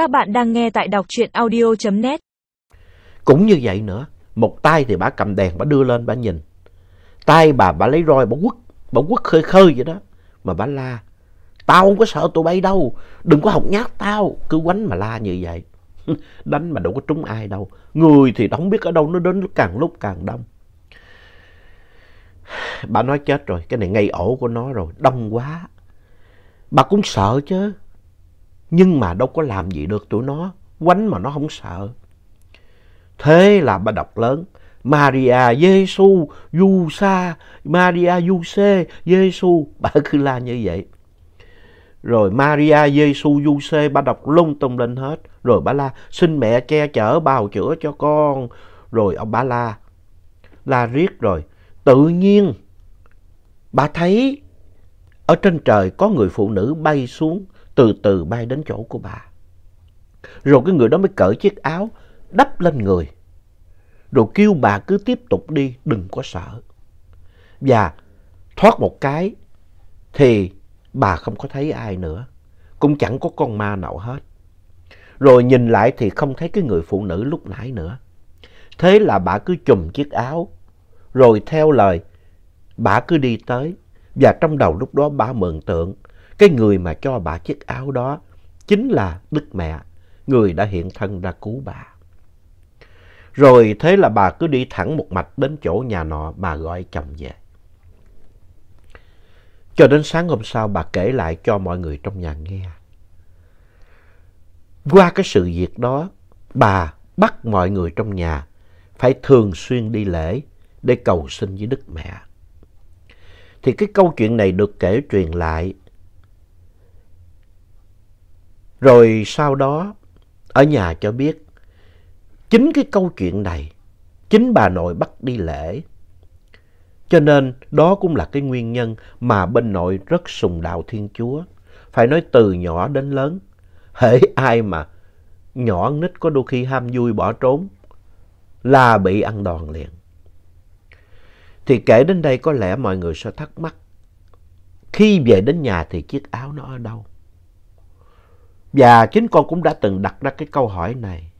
Các bạn đang nghe tại đọc truyện audio.net. Cũng như vậy nữa, một tay thì bà cầm đèn bà đưa lên bà nhìn. Tay bà bà lấy roi bà quất, bà quất khơi khơi vậy đó. Mà bà la, tao không có sợ tụi bay đâu, đừng có học nhát tao, cứ quánh mà la như vậy. Đánh mà đâu có trúng ai đâu, người thì không biết ở đâu nó đến càng lúc càng đông. Bà nói chết rồi, cái này ngay ổ của nó rồi, đông quá. Bà cũng sợ chứ. Nhưng mà đâu có làm gì được tụi nó, quánh mà nó không sợ. Thế là bà đọc lớn, Maria Giêsu Sa Maria Giuse Giêsu, bà cứ la như vậy. Rồi Maria Giêsu Giuse bà đọc lung tung lên hết, rồi bà la xin mẹ che chở bào chữa cho con. Rồi ông bà la la riết rồi, tự nhiên bà thấy ở trên trời có người phụ nữ bay xuống, từ từ bay đến chỗ của bà. Rồi cái người đó mới cởi chiếc áo, đắp lên người. Rồi kêu bà cứ tiếp tục đi, đừng có sợ. Và thoát một cái thì bà không có thấy ai nữa. Cũng chẳng có con ma nào hết. Rồi nhìn lại thì không thấy cái người phụ nữ lúc nãy nữa. Thế là bà cứ chùm chiếc áo. Rồi theo lời, bà cứ đi tới. Và trong đầu lúc đó bà mượn tượng. Cái người mà cho bà chiếc áo đó chính là Đức Mẹ. Người đã hiện thân ra cứu bà. Rồi thế là bà cứ đi thẳng một mạch đến chỗ nhà nọ bà gọi chồng về. Cho đến sáng hôm sau bà kể lại cho mọi người trong nhà nghe. Qua cái sự việc đó, bà bắt mọi người trong nhà phải thường xuyên đi lễ để cầu xin với Đức Mẹ. Thì cái câu chuyện này được kể truyền lại. Rồi sau đó, ở nhà cho biết, chính cái câu chuyện này, chính bà nội bắt đi lễ. Cho nên đó cũng là cái nguyên nhân mà bên nội rất sùng đạo Thiên Chúa. Phải nói từ nhỏ đến lớn, hễ ai mà nhỏ nít có đôi khi ham vui bỏ trốn là bị ăn đòn liền. Thì kể đến đây có lẽ mọi người sẽ thắc mắc. Khi về đến nhà thì chiếc áo nó ở đâu? Và chính con cũng đã từng đặt ra cái câu hỏi này.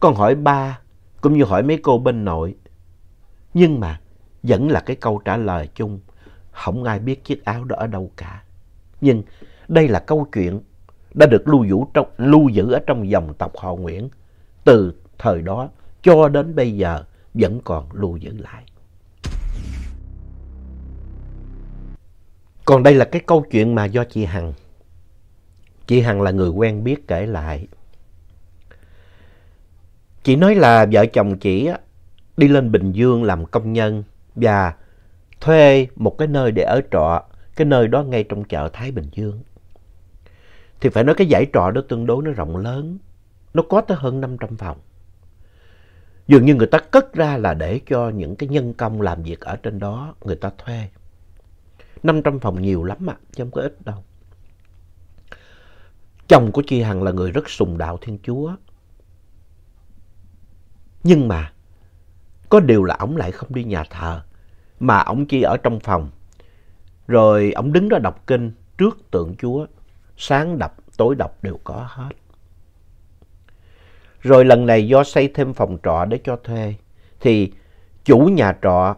Con hỏi ba, cũng như hỏi mấy cô bên nội. Nhưng mà vẫn là cái câu trả lời chung. Không ai biết chiếc áo đó ở đâu cả. Nhưng đây là câu chuyện đã được lưu giữ trong, lưu giữ ở trong dòng tộc họ Nguyễn. Từ thời đó cho đến bây giờ vẫn còn lưu giữ lại. Còn đây là cái câu chuyện mà do chị Hằng. Chị Hằng là người quen biết kể lại. Chị nói là vợ chồng chị đi lên Bình Dương làm công nhân và thuê một cái nơi để ở trọ, cái nơi đó ngay trong chợ Thái Bình Dương. Thì phải nói cái dãy trọ đó tương đối nó rộng lớn, nó có tới hơn 500 phòng. Dường như người ta cất ra là để cho những cái nhân công làm việc ở trên đó người ta thuê. 500 phòng nhiều lắm ạ, chứ không có ít đâu. Chồng của chị Hằng là người rất sùng đạo Thiên Chúa. Nhưng mà, có điều là ổng lại không đi nhà thờ, mà ổng chỉ ở trong phòng. Rồi ổng đứng đó đọc kinh trước tượng Chúa, sáng đọc, tối đọc đều có hết. Rồi lần này do xây thêm phòng trọ để cho thuê, thì chủ nhà trọ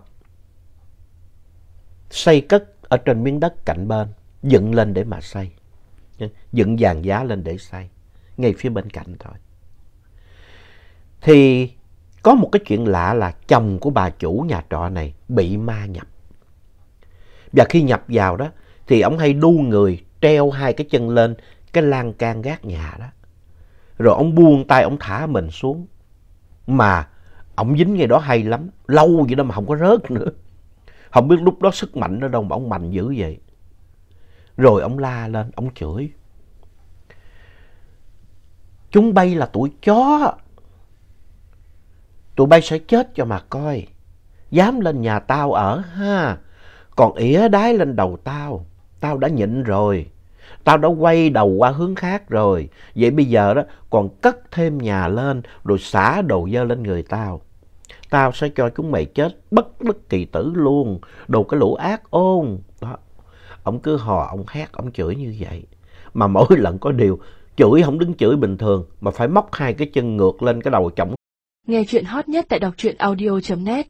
xây cất ở trên miếng đất cạnh bên, dựng lên để mà xây. Dựng vàng giá lên để xây, ngay phía bên cạnh thôi. Thì có một cái chuyện lạ là chồng của bà chủ nhà trọ này bị ma nhập. Và khi nhập vào đó, thì ông hay đu người treo hai cái chân lên cái lan can gác nhà đó. Rồi ông buông tay, ông thả mình xuống. Mà ông dính ngay đó hay lắm, lâu vậy đó mà không có rớt nữa. Không biết lúc đó sức mạnh nó đâu mà ông mạnh dữ vậy. Rồi ông la lên, ông chửi. Chúng bay là tụi chó. Tụi bay sẽ chết cho mà coi. Dám lên nhà tao ở ha. Còn ỉa đái lên đầu tao. Tao đã nhịn rồi. Tao đã quay đầu qua hướng khác rồi. Vậy bây giờ đó còn cất thêm nhà lên rồi xả đồ dơ lên người tao. Tao sẽ cho chúng mày chết bất bất kỳ tử luôn. Đồ cái lũ ác ôn. Đó. Ông cứ hò, ông hát, ông chửi như vậy. Mà mỗi lần có điều chửi không đứng chửi bình thường mà phải móc hai cái chân ngược lên cái đầu chổng Nghe chuyện hot nhất tại đọc truyện audio.net